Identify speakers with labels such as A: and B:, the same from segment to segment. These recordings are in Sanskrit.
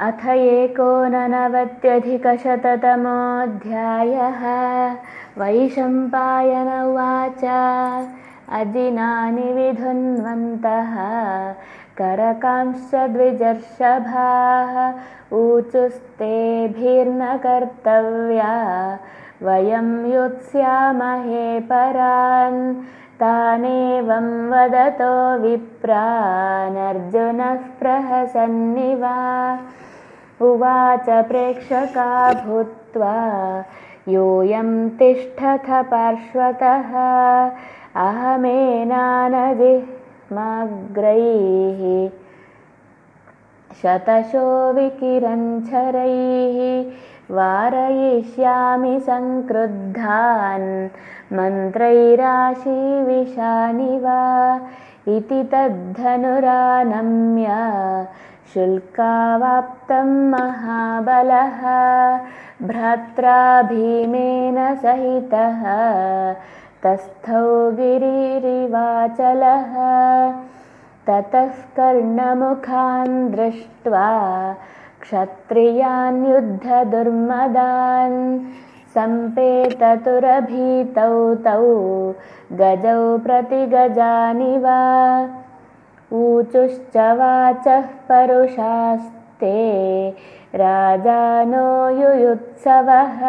A: अथ एकोननवत्यधिकशततमोऽध्यायः। वैशम्पायन उवाच। अजिनानि विधुन्वन्तः। करकांश्च ऊचुस्तेभिर्न कर्तव्या वयं युत्स्यामहे परान्। तानेवं वदतो विप्रानर्जुनः प्रहसन्निवा उवाच प्रेक्षका भूत्वा योऽयं तिष्ठथ पार्श्वतः अहमेनानजिह्मग्रैः शतशो विकिरञ्छरैः वारयिष्यामि सङ्क्रुद्धान् मन्त्रैराशीविशानि वा इति तद्धनुरानम्य शुल्कावाप्तं महाबलः भ्रात्रा भीमेन सहितः तस्थौ गिरिरिवाचलः। ततः कर्णमुखान् दृष्ट्वा क्षत्रियान् युद्धदुर्मदान् सम्पेततुरभीतौ तौ गजौ प्रतिगजानि वा ऊचुश्च वाचः परुषास्ते राजानो युयुत्सवः।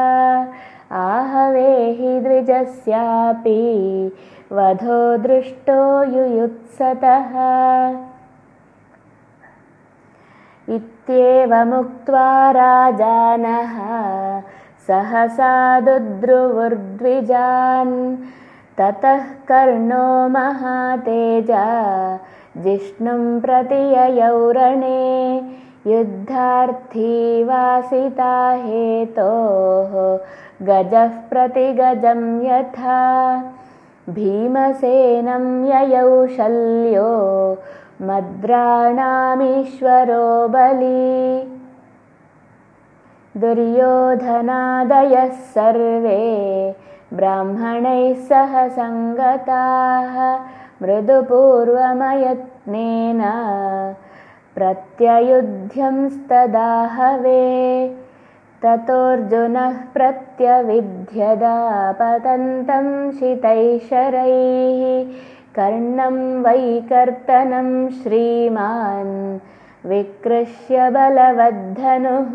A: आहवेहि द्विजस्यापि। वधो दृष्टो युयुत्सतः। इत्येवमुक्त्वा राजानः सहसा दुद्रुवुर्द्विजान्। ततः कर्णो महातेजा जिष्णुं प्रतिययौरणे युद्धार्थी वासिता हेतोः गजः प्रतिगजं यथा भीमसेनं ययौ शल्यो मद्राणामीश्वरो बली। दुर्योधनादयः सर्वे ब्राह्मणैः सह सङ्गताः मृदुपूर्वमयत्नेन प्रत्ययुध्यंस्तदाहवे ततोऽर्जुनः प्रत्यविध्यदापतन्तं शितैशरैः कर्णं वैकर्तनं श्रीमान् विकृष्य बलवद्धनुः